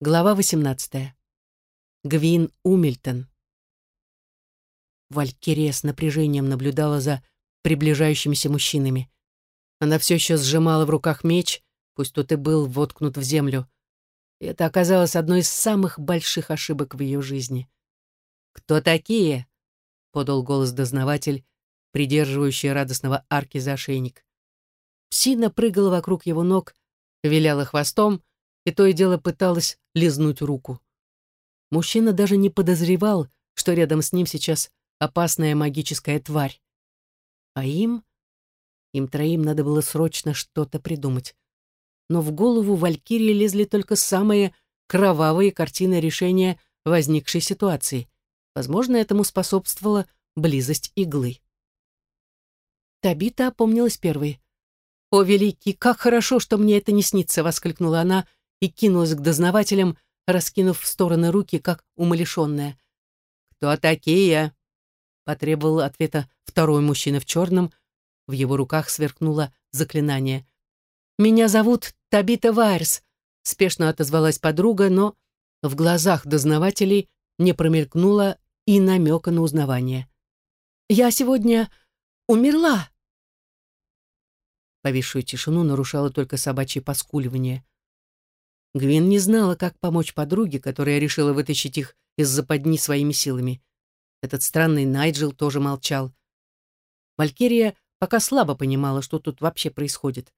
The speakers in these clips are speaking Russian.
Глава 18. Гвин Умильтон. Валькирия с напряжением наблюдала за приближающимися мужчинами. Она все еще сжимала в руках меч, пусть тот и был воткнут в землю. Это оказалось одной из самых больших ошибок в ее жизни. «Кто такие?» — подал голос дознаватель, придерживающий радостного арки за ошейник. Псина прыгала вокруг его ног, виляла хвостом, и то и дело пыталась лизнуть руку. Мужчина даже не подозревал, что рядом с ним сейчас опасная магическая тварь. А им, им троим надо было срочно что-то придумать. Но в голову Валькирии лезли только самые кровавые картины решения возникшей ситуации. Возможно, этому способствовала близость иглы. Табита опомнилась первой. «О, великий, как хорошо, что мне это не снится!» — воскликнула она и кинулась к дознавателям, раскинув в стороны руки, как умалишенная. «Кто такие?» — потребовал ответа второй мужчина в черном. В его руках сверкнуло заклинание. «Меня зовут Табита Вайерс», — спешно отозвалась подруга, но в глазах дознавателей не промелькнуло и намека на узнавание. «Я сегодня умерла!» Повисшую тишину нарушало только собачье поскуливание. Гвин не знала, как помочь подруге, которая решила вытащить их из западни своими силами. Этот странный Найджел тоже молчал. Валькирия пока слабо понимала, что тут вообще происходит.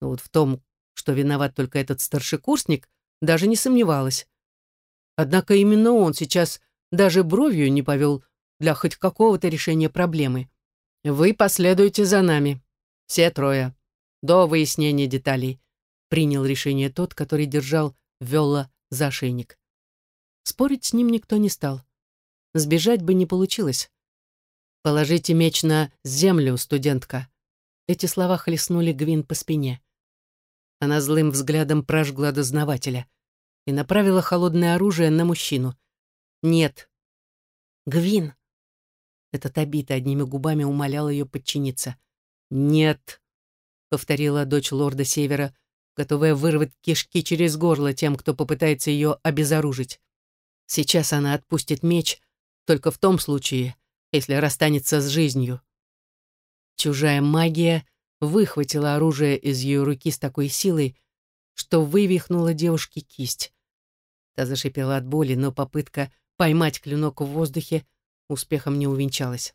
Но вот в том, что виноват только этот старшекурсник, даже не сомневалась. Однако именно он сейчас даже бровью не повел для хоть какого-то решения проблемы. «Вы последуете за нами. Все трое. До выяснения деталей принял решение тот, который держал Велла за ошейник. Спорить с ним никто не стал. Сбежать бы не получилось. «Положите меч на землю, студентка». Эти слова хлестнули Гвин по спине. Она злым взглядом прожгла дознавателя и направила холодное оружие на мужчину. «Нет». «Гвин!» Этот обита одними губами умолял ее подчиниться. «Нет», — повторила дочь лорда Севера, готовая вырвать кишки через горло тем, кто попытается ее обезоружить. Сейчас она отпустит меч только в том случае, если расстанется с жизнью. Чужая магия выхватила оружие из ее руки с такой силой, что вывихнула девушке кисть. Та зашипела от боли, но попытка поймать клинок в воздухе успехом не увенчалась.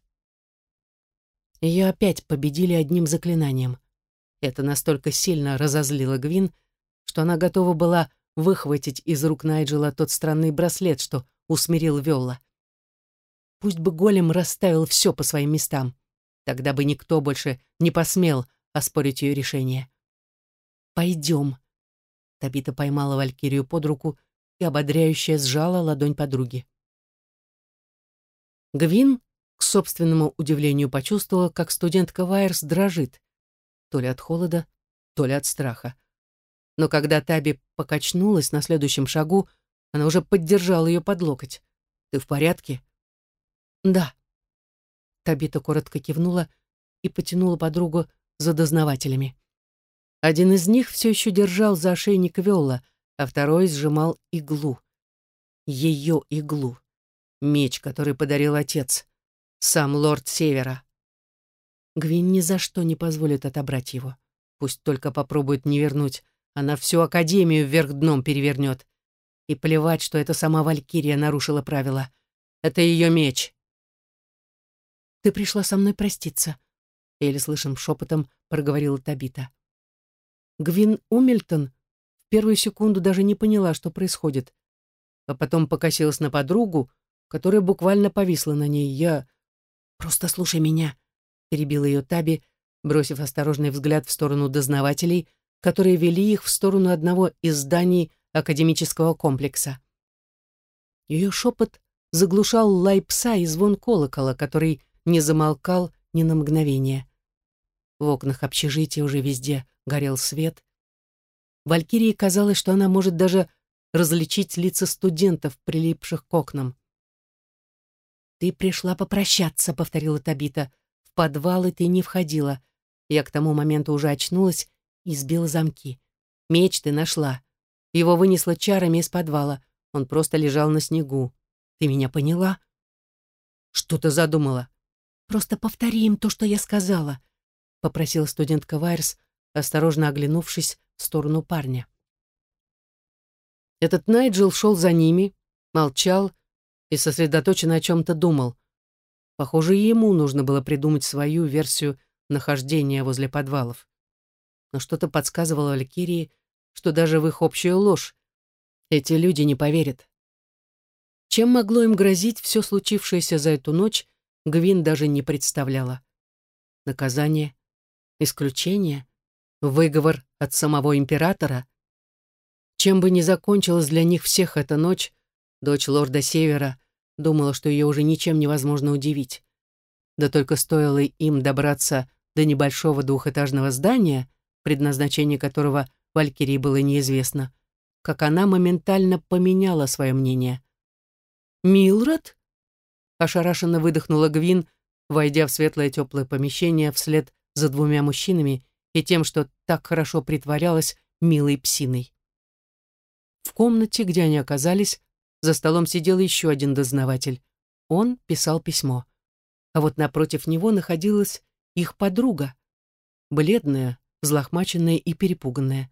Ее опять победили одним заклинанием — это настолько сильно разозлило Гвин, что она готова была выхватить из рук Найджела тот странный браслет, что усмирил Велла. Пусть бы голем расставил все по своим местам. Тогда бы никто больше не посмел оспорить ее решение. «Пойдем». Табита поймала Валькирию под руку и ободряюще сжала ладонь подруги. Гвин, к собственному удивлению, почувствовала, как студентка Вайерс дрожит то ли от холода, то ли от страха. Но когда Таби покачнулась на следующем шагу, она уже поддержала ее под локоть. «Ты в порядке?» «Да». Табита коротко кивнула и потянула подругу за дознавателями. Один из них все еще держал за ошейник Велла, а второй сжимал иглу. Ее иглу. Меч, который подарил отец. Сам лорд Севера. Гвин ни за что не позволит отобрать его. Пусть только попробует не вернуть. Она всю Академию вверх дном перевернет. И плевать, что это сама Валькирия нарушила правила. Это ее меч. «Ты пришла со мной проститься», — еле слышим шепотом проговорила Табита. Гвин Умильтон в первую секунду даже не поняла, что происходит, а потом покосилась на подругу, которая буквально повисла на ней. «Я... Просто слушай меня», перебил ее Таби, бросив осторожный взгляд в сторону дознавателей, которые вели их в сторону одного из зданий академического комплекса. Ее шепот заглушал лай пса и звон колокола, который не замолкал ни на мгновение. В окнах общежития уже везде горел свет. Валькирии казалось, что она может даже различить лица студентов, прилипших к окнам. «Ты пришла попрощаться», — повторила Табита в подвалы ты не входила. Я к тому моменту уже очнулась и сбила замки. Меч ты нашла. Его вынесло чарами из подвала. Он просто лежал на снегу. Ты меня поняла? Что ты задумала? Просто повтори им то, что я сказала, попросила студентка Вайерс, осторожно оглянувшись в сторону парня. Этот Найджел шел за ними, молчал и сосредоточенно о чем-то думал. Похоже, ему нужно было придумать свою версию нахождения возле подвалов. Но что-то подсказывало Валькирии, что даже в их общую ложь эти люди не поверят. Чем могло им грозить все случившееся за эту ночь, Гвин даже не представляла. Наказание, исключение, выговор от самого императора. Чем бы ни закончилась для них всех эта ночь, дочь лорда Севера думала, что ее уже ничем невозможно удивить. Да только стоило им добраться до небольшого двухэтажного здания, предназначение которого Валькирии было неизвестно, как она моментально поменяла свое мнение. «Милред?» — ошарашенно выдохнула Гвин, войдя в светлое теплое помещение вслед за двумя мужчинами и тем, что так хорошо притворялась милой псиной. В комнате, где они оказались, за столом сидел еще один дознаватель. Он писал письмо. А вот напротив него находилась их подруга, бледная, взлохмаченная и перепуганная.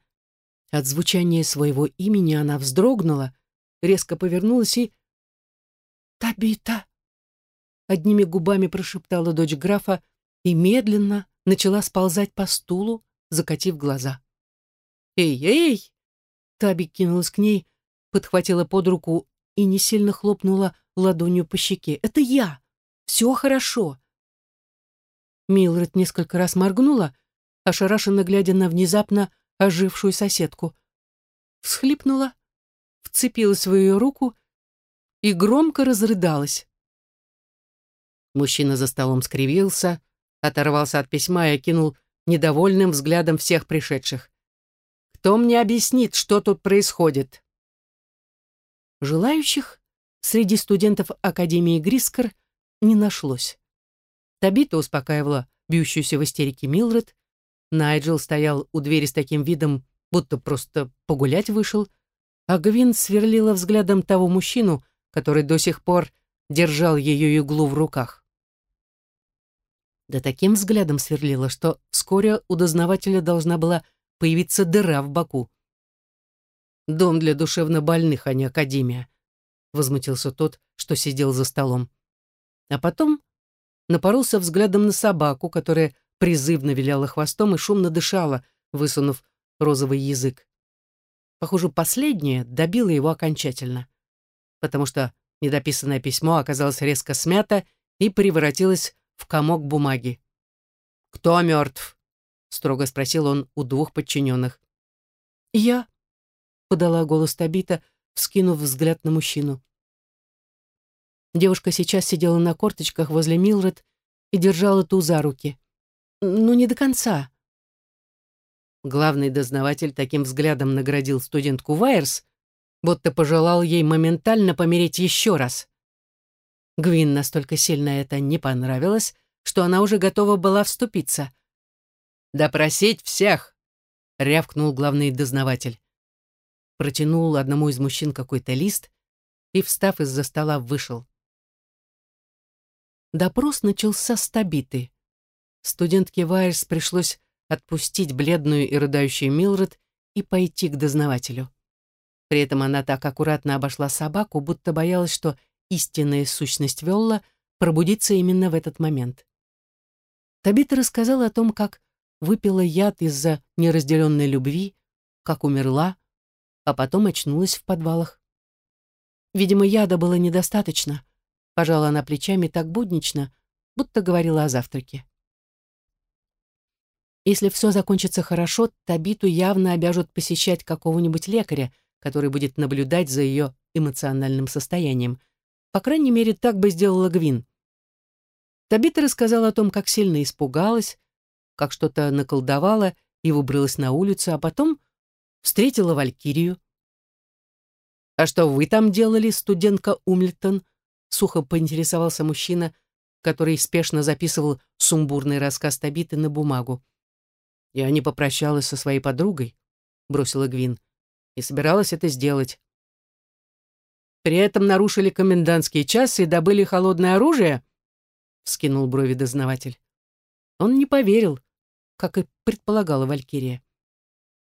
От звучания своего имени она вздрогнула, резко повернулась и... «Табита!» Одними губами прошептала дочь графа и медленно начала сползать по стулу, закатив глаза. «Эй, эй!» Таби кинулась к ней, подхватила под руку и не сильно хлопнула ладонью по щеке. «Это я! Все хорошо!» Милред несколько раз моргнула, ошарашенно глядя на внезапно ожившую соседку. Всхлипнула, вцепилась в ее руку и громко разрыдалась. Мужчина за столом скривился, оторвался от письма и окинул недовольным взглядом всех пришедших. «Кто мне объяснит, что тут происходит?» Желающих среди студентов Академии Грискор не нашлось. Табита успокаивала бьющуюся в истерике Милред, Найджел стоял у двери с таким видом, будто просто погулять вышел, а Гвин сверлила взглядом того мужчину, который до сих пор держал ее иглу в руках. Да таким взглядом сверлила, что вскоре у дознавателя должна была появиться дыра в боку. «Дом для душевнобольных, а не академия», — возмутился тот, что сидел за столом. А потом напоролся взглядом на собаку, которая призывно виляла хвостом и шумно дышала, высунув розовый язык. Похоже, последнее добило его окончательно, потому что недописанное письмо оказалось резко смято и превратилось в комок бумаги. «Кто мертв?» — строго спросил он у двух подчиненных. «Я», — подала голос Табита, вскинув взгляд на мужчину. Девушка сейчас сидела на корточках возле Милред и держала ту за руки. Ну, не до конца. Главный дознаватель таким взглядом наградил студентку Вайерс, будто пожелал ей моментально помереть еще раз. Гвин настолько сильно это не понравилось, что она уже готова была вступиться. «Допросить всех!» — рявкнул главный дознаватель. Протянул одному из мужчин какой-то лист и, встав из-за стола, вышел. Допрос начался с табиты. Студентке Вайерс пришлось отпустить бледную и рыдающую Милред и пойти к дознавателю. При этом она так аккуратно обошла собаку, будто боялась, что истинная сущность Велла пробудится именно в этот момент. Табита рассказала о том, как выпила яд из-за неразделенной любви, как умерла, а потом очнулась в подвалах. Видимо, яда было недостаточно. Пожала она плечами так буднично, будто говорила о завтраке. Если все закончится хорошо, Табиту явно обяжут посещать какого-нибудь лекаря, который будет наблюдать за ее эмоциональным состоянием. По крайней мере, так бы сделала Гвин. Табита рассказала о том, как сильно испугалась, как что-то наколдовала и выбралась на улицу, а потом встретила Валькирию. «А что вы там делали, студентка Умльтон?» — сухо поинтересовался мужчина, который спешно записывал сумбурный рассказ Табиты на бумагу. «Я не попрощалась со своей подругой», — бросила Гвин. и собиралась это сделать. При этом нарушили комендантский час и добыли холодное оружие? Вскинул брови дознаватель. Он не поверил, как и предполагала Валькирия.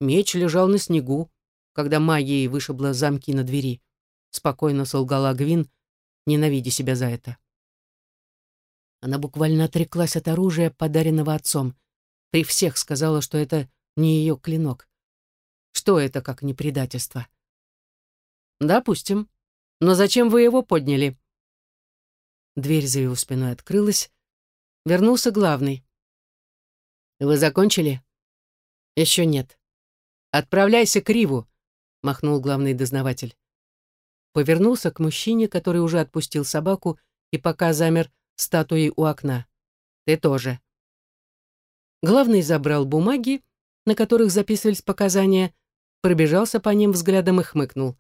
Меч лежал на снегу, когда магией вышибла замки на двери. Спокойно солгала Гвин, ненавидя себя за это. Она буквально отреклась от оружия, подаренного отцом. При всех сказала, что это не ее клинок. Что это, как не предательство? Допустим. Но зачем вы его подняли? Дверь за его спиной открылась. Вернулся главный. Вы закончили? Еще нет. Отправляйся к Риву, махнул главный дознаватель. Повернулся к мужчине, который уже отпустил собаку и пока замер статуей у окна. Ты тоже. Главный забрал бумаги, на которых записывались показания, пробежался по ним взглядом и хмыкнул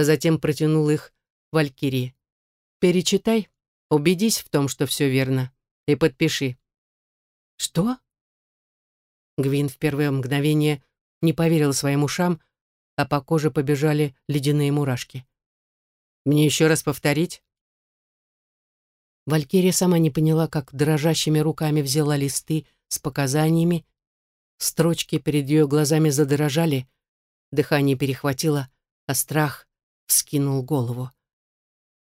а затем протянул их Валькирии. «Перечитай, убедись в том, что все верно, и подпиши». «Что?» Гвин в первое мгновение не поверил своим ушам, а по коже побежали ледяные мурашки. «Мне еще раз повторить?» Валькирия сама не поняла, как дрожащими руками взяла листы с показаниями. Строчки перед ее глазами задрожали, дыхание перехватило, а страх вскинул голову.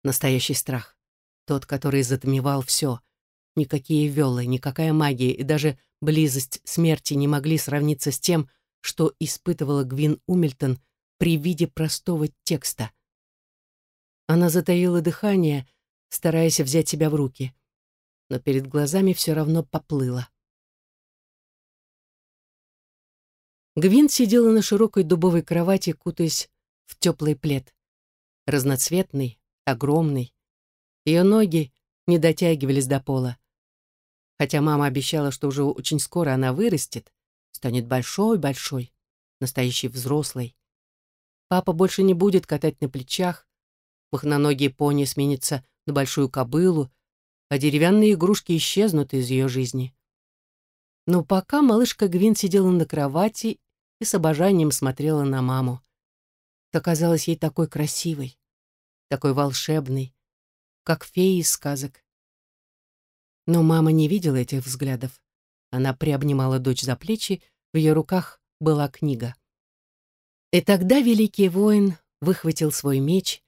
Настоящий страх. Тот, который затмевал все. Никакие вёлы, никакая магия и даже близость смерти не могли сравниться с тем, что испытывала Гвин Умильтон при виде простого текста. Она затаила дыхание, стараясь взять себя в руки, но перед глазами все равно поплыло. Гвин сидела на широкой дубовой кровати, кутаясь в теплый плед разноцветный, огромный. Ее ноги не дотягивались до пола. Хотя мама обещала, что уже очень скоро она вырастет, станет большой-большой, настоящий взрослый. Папа больше не будет катать на плечах, махноногие пони сменятся на большую кобылу, а деревянные игрушки исчезнут из ее жизни. Но пока малышка Гвин сидела на кровати и с обожанием смотрела на маму. Та казалась ей такой красивой такой волшебный, как феи из сказок. Но мама не видела этих взглядов. Она приобнимала дочь за плечи, в ее руках была книга. И тогда великий воин выхватил свой меч,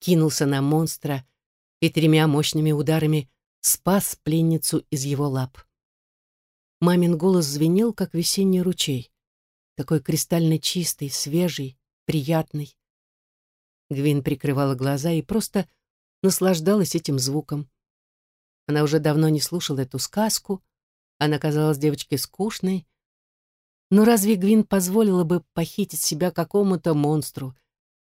кинулся на монстра и тремя мощными ударами спас пленницу из его лап. Мамин голос звенел, как весенний ручей, такой кристально чистый, свежий, приятный. Гвин прикрывала глаза и просто наслаждалась этим звуком. Она уже давно не слушала эту сказку, она казалась девочке скучной. Но разве Гвин позволила бы похитить себя какому-то монстру?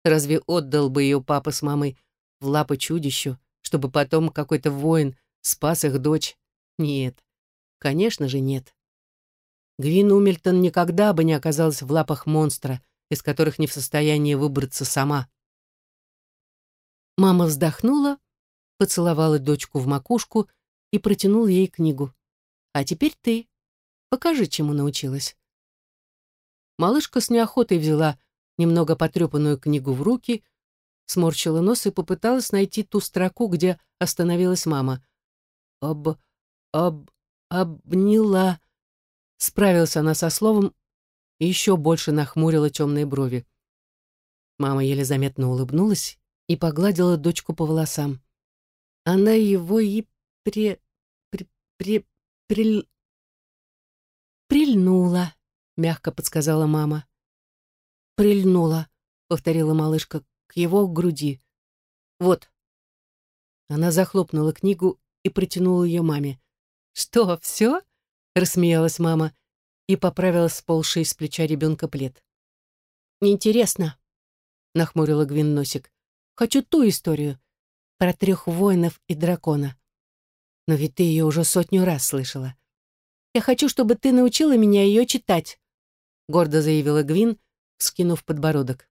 Разве отдал бы ее папа с мамой в лапы чудищу, чтобы потом какой-то воин спас их дочь? Нет, конечно же нет. Гвин Умельтон никогда бы не оказалась в лапах монстра, из которых не в состоянии выбраться сама. Мама вздохнула, поцеловала дочку в макушку и протянула ей книгу. «А теперь ты. Покажи, чему научилась». Малышка с неохотой взяла немного потрепанную книгу в руки, сморщила нос и попыталась найти ту строку, где остановилась мама. «Об... об... обняла...» Справилась она со словом и еще больше нахмурила темные брови. Мама еле заметно улыбнулась и погладила дочку по волосам. Она его и пре... пре... пре... приль... прильнула, мягко подсказала мама. Прильнула, повторила малышка, к его груди. Вот. Она захлопнула книгу и протянула ее маме. «Что, все?» — рассмеялась мама и поправила сползший с плеча ребенка плед. «Неинтересно», — нахмурила Гвин носик. Хочу ту историю про трех воинов и дракона. Но ведь ты ее уже сотню раз слышала. Я хочу, чтобы ты научила меня ее читать, гордо заявила Гвин, вскинув подбородок.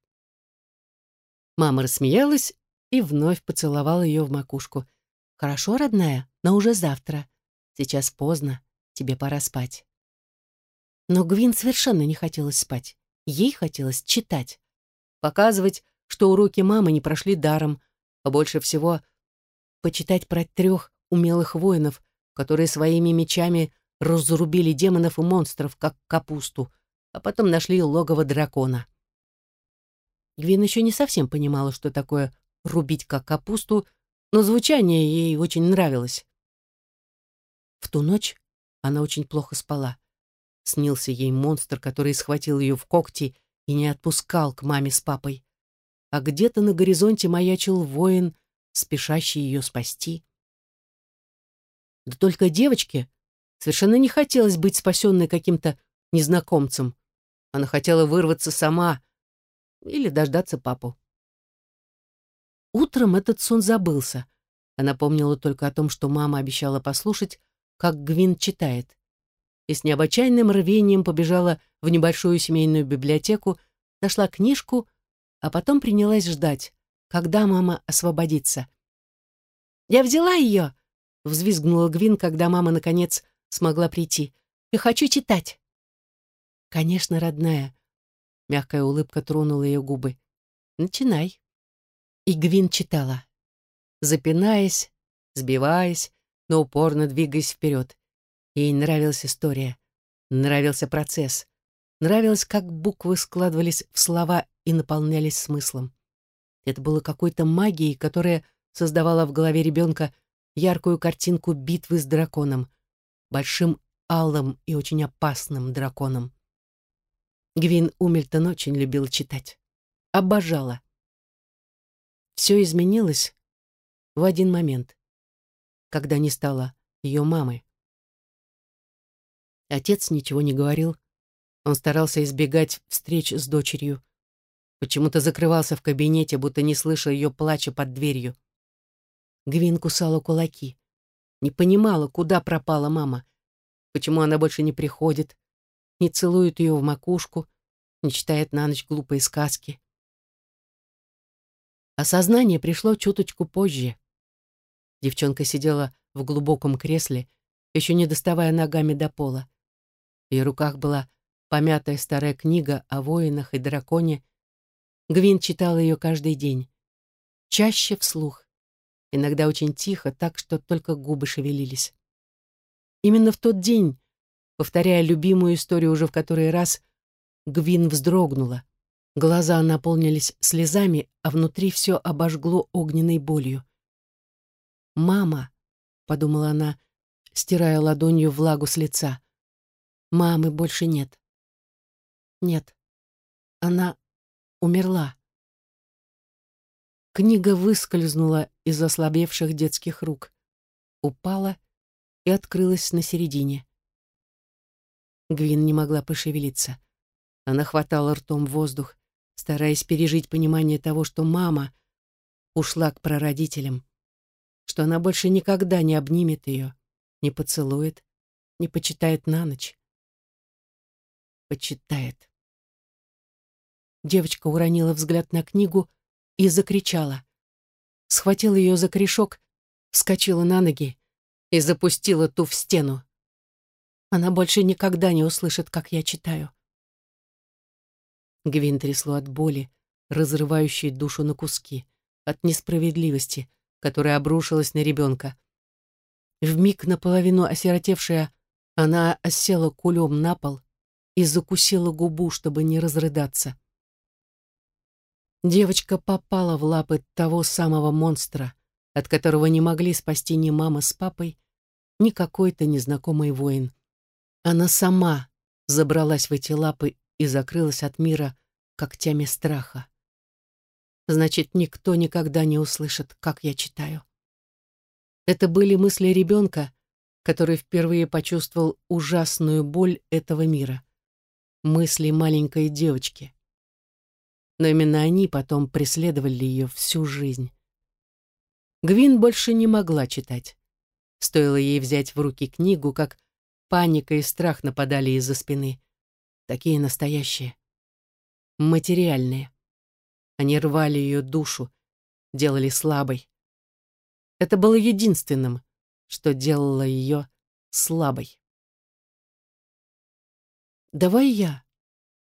Мама рассмеялась и вновь поцеловала ее в макушку. «Хорошо, родная, но уже завтра. Сейчас поздно, тебе пора спать». Но Гвин совершенно не хотелось спать. Ей хотелось читать. показывать, что уроки мамы не прошли даром, а больше всего почитать про трех умелых воинов, которые своими мечами разрубили демонов и монстров, как капусту, а потом нашли логово дракона. Гвин еще не совсем понимала, что такое рубить как капусту, но звучание ей очень нравилось. В ту ночь она очень плохо спала. Снился ей монстр, который схватил ее в когти и не отпускал к маме с папой. А где-то на горизонте маячил воин, спешащий ее спасти. Да только девочке совершенно не хотелось быть спасенной каким-то незнакомцем. Она хотела вырваться сама или дождаться папу. Утром этот сон забылся. Она помнила только о том, что мама обещала послушать, как Гвин читает. И с необычайным рвением побежала в небольшую семейную библиотеку, нашла книжку, а потом принялась ждать, когда мама освободится. «Я взяла ее!» — взвизгнула Гвин, когда мама, наконец, смогла прийти. «Я хочу читать!» «Конечно, родная!» Мягкая улыбка тронула ее губы. «Начинай!» И Гвин читала, запинаясь, сбиваясь, но упорно двигаясь вперед. Ей нравилась история, нравился процесс, нравилось, как буквы складывались в слова и наполнялись смыслом. Это было какой-то магией, которая создавала в голове ребенка яркую картинку битвы с драконом, большим алым и очень опасным драконом. Гвин Умильтон очень любил читать. Обожала. Все изменилось в один момент, когда не стало ее мамы. Отец ничего не говорил. Он старался избегать встреч с дочерью. Почему-то закрывался в кабинете, будто не слышал ее плача под дверью. Гвин кусала кулаки. Не понимала, куда пропала мама. Почему она больше не приходит, не целует ее в макушку, не читает на ночь глупые сказки. Осознание пришло чуточку позже. Девчонка сидела в глубоком кресле, еще не доставая ногами до пола. В ее руках была помятая старая книга о воинах и драконе. Гвин читала ее каждый день. Чаще вслух. Иногда очень тихо, так что только губы шевелились. Именно в тот день, повторяя любимую историю уже в который раз, Гвин вздрогнула. Глаза наполнились слезами, а внутри все обожгло огненной болью. «Мама», — подумала она, стирая ладонью влагу с лица. «Мамы больше нет». «Нет, она умерла». Книга выскользнула из ослабевших детских рук, упала и открылась на середине. Гвин не могла пошевелиться. Она хватала ртом воздух, стараясь пережить понимание того, что мама ушла к прародителям, что она больше никогда не обнимет ее, не поцелует, не почитает на ночь. Почитает. Девочка уронила взгляд на книгу и закричала. Схватила ее за корешок, вскочила на ноги и запустила ту в стену. Она больше никогда не услышит, как я читаю. Гвин трясло от боли, разрывающей душу на куски, от несправедливости, которая обрушилась на ребенка. Вмиг наполовину осиротевшая, она осела кулем на пол и закусила губу, чтобы не разрыдаться. Девочка попала в лапы того самого монстра, от которого не могли спасти ни мама с папой, ни какой-то незнакомый воин. Она сама забралась в эти лапы и закрылась от мира когтями страха. Значит, никто никогда не услышит, как я читаю. Это были мысли ребенка, который впервые почувствовал ужасную боль этого мира. Мысли маленькой девочки. Но именно они потом преследовали ее всю жизнь. Гвин больше не могла читать. Стоило ей взять в руки книгу, как паника и страх нападали из-за спины такие настоящие, материальные. Они рвали ее душу, делали слабой. Это было единственным, что делало ее слабой. «Давай я».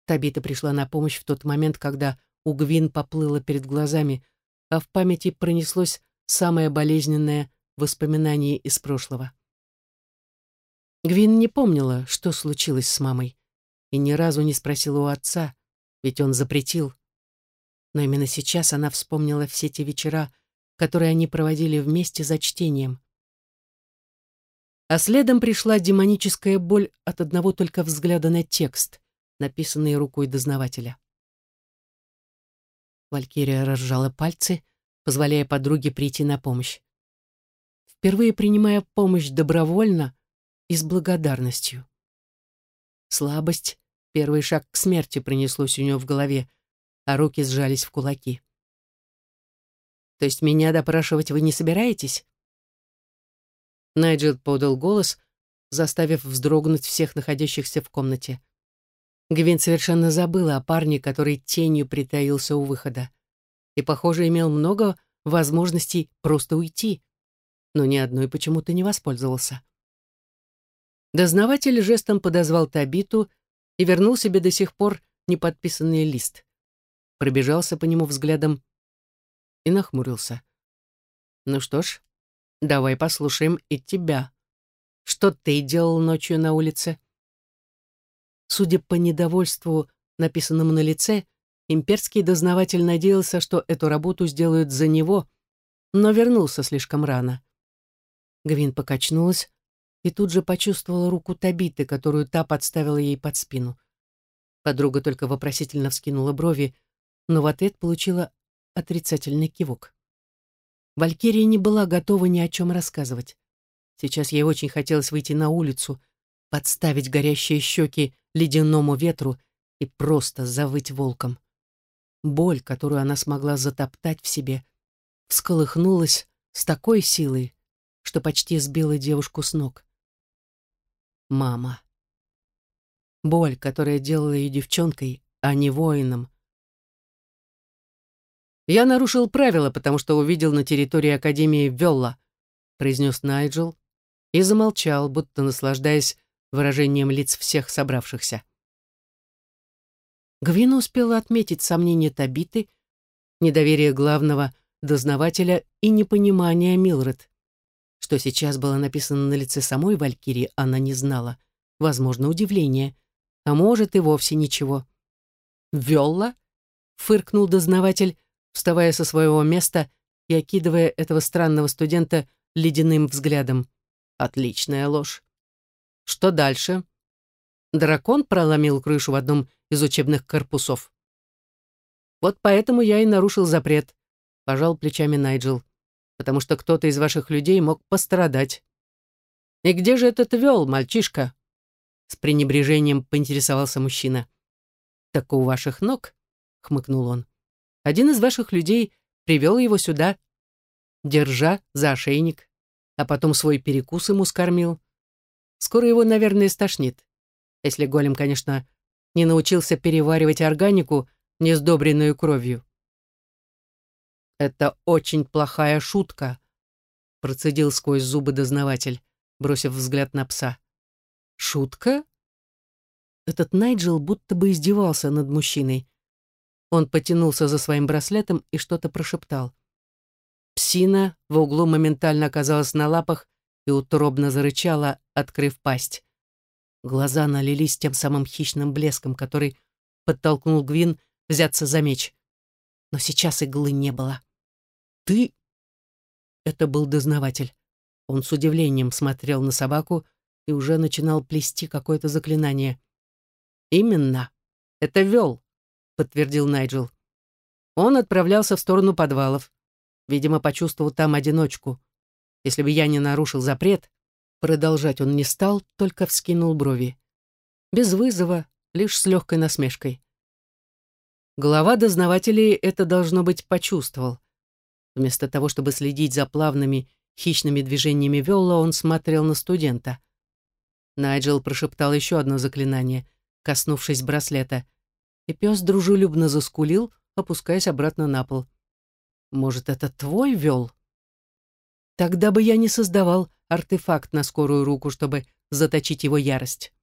Табита пришла на помощь в тот момент, когда у Гвин поплыло перед глазами, а в памяти пронеслось самое болезненное воспоминание из прошлого. Гвин не помнила, что случилось с мамой, и ни разу не спросила у отца, ведь он запретил. Но именно сейчас она вспомнила все те вечера, которые они проводили вместе за чтением. А следом пришла демоническая боль от одного только взгляда на текст, написанный рукой дознавателя. Валькирия разжала пальцы, позволяя подруге прийти на помощь. Впервые принимая помощь добровольно и с благодарностью. Слабость, первый шаг к смерти принеслось у нее в голове, а руки сжались в кулаки. «То есть меня допрашивать вы не собираетесь?» Найджел подал голос, заставив вздрогнуть всех находящихся в комнате. Гвин совершенно забыла о парне, который тенью притаился у выхода. И, похоже, имел много возможностей просто уйти, но ни одной почему-то не воспользовался. Дознаватель жестом подозвал Табиту и вернул себе до сих пор неподписанный лист. Пробежался по нему взглядом и нахмурился. «Ну что ж, давай послушаем и тебя. Что ты делал ночью на улице?» Судя по недовольству, написанному на лице, имперский дознаватель надеялся, что эту работу сделают за него, но вернулся слишком рано. Гвин покачнулась и тут же почувствовала руку Табиты, которую та подставила ей под спину. Подруга только вопросительно вскинула брови, но в ответ получила отрицательный кивок. Валькирия не была готова ни о чем рассказывать. Сейчас ей очень хотелось выйти на улицу, подставить горящие щеки ледяному ветру и просто завыть волком. Боль, которую она смогла затоптать в себе, всколыхнулась с такой силой, что почти сбила девушку с ног. Мама. Боль, которая делала ее девчонкой, а не воином. «Я нарушил правила, потому что увидел на территории Академии Велла», произнес Найджел и замолчал, будто наслаждаясь выражением лиц всех собравшихся. Гвина успела отметить сомнения Табиты, недоверие главного дознавателя и непонимание Милред. Что сейчас было написано на лице самой Валькирии, она не знала. Возможно, удивление, а может и вовсе ничего. «Велла?» — фыркнул дознаватель, вставая со своего места и окидывая этого странного студента ледяным взглядом. «Отличная ложь. Что дальше? Дракон проломил крышу в одном из учебных корпусов. Вот поэтому я и нарушил запрет, пожал плечами Найджел, потому что кто-то из ваших людей мог пострадать. И где же этот вел, мальчишка? С пренебрежением поинтересовался мужчина. Так у ваших ног, хмыкнул он. Один из ваших людей привел его сюда, держа за ошейник, а потом свой перекус ему скормил. Скоро его, наверное, стошнит. Если голем, конечно, не научился переваривать органику, не сдобренную кровью. «Это очень плохая шутка», — процедил сквозь зубы дознаватель, бросив взгляд на пса. «Шутка?» Этот Найджел будто бы издевался над мужчиной. Он потянулся за своим браслетом и что-то прошептал. Псина в углу моментально оказалась на лапах и утробно зарычала, открыв пасть. Глаза налились тем самым хищным блеском, который подтолкнул Гвин взяться за меч. Но сейчас иглы не было. «Ты...» Это был дознаватель. Он с удивлением смотрел на собаку и уже начинал плести какое-то заклинание. «Именно. Это вел», — подтвердил Найджел. Он отправлялся в сторону подвалов. Видимо, почувствовал там одиночку. Если бы я не нарушил запрет, продолжать он не стал, только вскинул брови. Без вызова, лишь с легкой насмешкой. Глава дознавателей это, должно быть, почувствовал. Вместо того, чтобы следить за плавными, хищными движениями Велла, он смотрел на студента. Найджел прошептал еще одно заклинание, коснувшись браслета, и пес дружелюбно заскулил, опускаясь обратно на пол. «Может, это твой Вел?» Тогда бы я не создавал артефакт на скорую руку, чтобы заточить его ярость.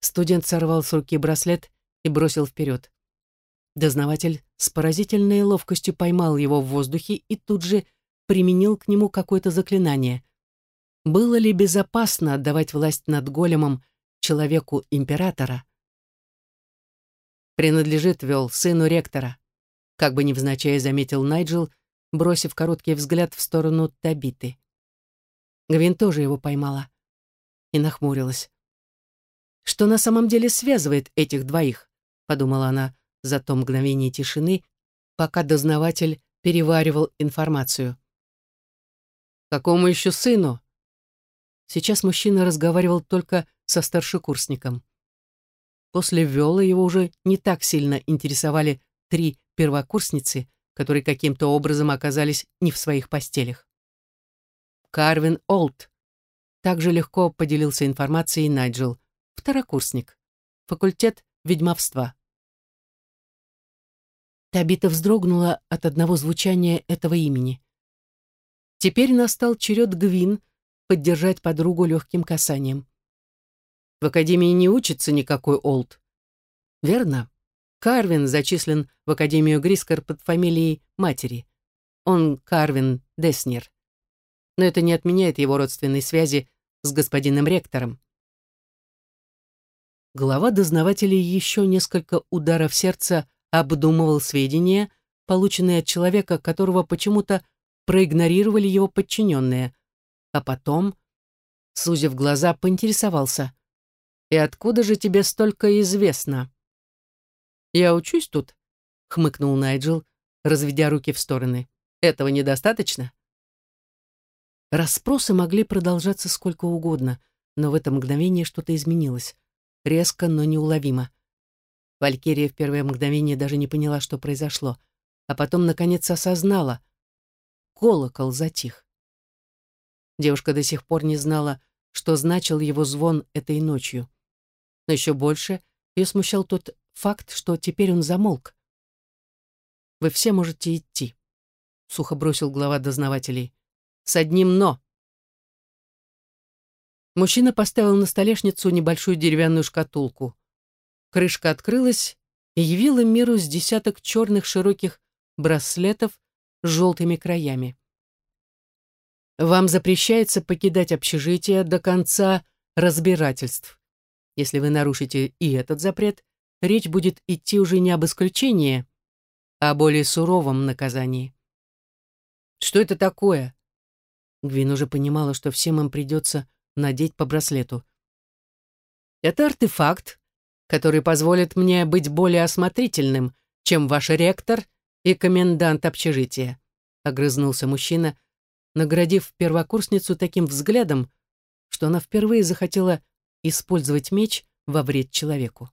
Студент сорвал с руки браслет и бросил вперед. Дознаватель с поразительной ловкостью поймал его в воздухе и тут же применил к нему какое-то заклинание. Было ли безопасно отдавать власть над големом человеку императора? Принадлежит, вел, сыну ректора. Как бы невзначай заметил Найджел, бросив короткий взгляд в сторону Табиты. Гвин тоже его поймала и нахмурилась. «Что на самом деле связывает этих двоих?» — подумала она за то мгновение тишины, пока дознаватель переваривал информацию. «Какому еще сыну?» Сейчас мужчина разговаривал только со старшекурсником. После ввела его уже не так сильно интересовали три первокурсницы, которые каким-то образом оказались не в своих постелях. Карвин Олд. Также легко поделился информацией Найджел, второкурсник. Факультет ведьмовства. Табита вздрогнула от одного звучания этого имени. Теперь настал черед Гвин поддержать подругу легким касанием. В академии не учится никакой Олд. Верно. Карвин зачислен в Академию Грискор под фамилией матери. Он Карвин Деснер. Но это не отменяет его родственной связи с господином ректором. Глава дознавателей еще несколько ударов сердца обдумывал сведения, полученные от человека, которого почему-то проигнорировали его подчиненные, а потом, сузив глаза, поинтересовался. «И откуда же тебе столько известно?» «Я учусь тут», — хмыкнул Найджел, разведя руки в стороны. «Этого недостаточно?» Расспросы могли продолжаться сколько угодно, но в это мгновение что-то изменилось. Резко, но неуловимо. Валькирия в первое мгновение даже не поняла, что произошло, а потом, наконец, осознала. Колокол затих. Девушка до сих пор не знала, что значил его звон этой ночью. Но еще больше ее смущал тот факт, что теперь он замолк. «Вы все можете идти», — сухо бросил глава дознавателей. «С одним «но». Мужчина поставил на столешницу небольшую деревянную шкатулку. Крышка открылась и явила миру с десяток черных широких браслетов с желтыми краями. Вам запрещается покидать общежитие до конца разбирательств. Если вы нарушите и этот запрет, речь будет идти уже не об исключении, а о более суровом наказании. Что это такое? Гвин уже понимала, что всем им придется надеть по браслету. Это артефакт, который позволит мне быть более осмотрительным, чем ваш ректор и комендант общежития, огрызнулся мужчина, наградив первокурсницу таким взглядом, что она впервые захотела использовать меч во вред человеку.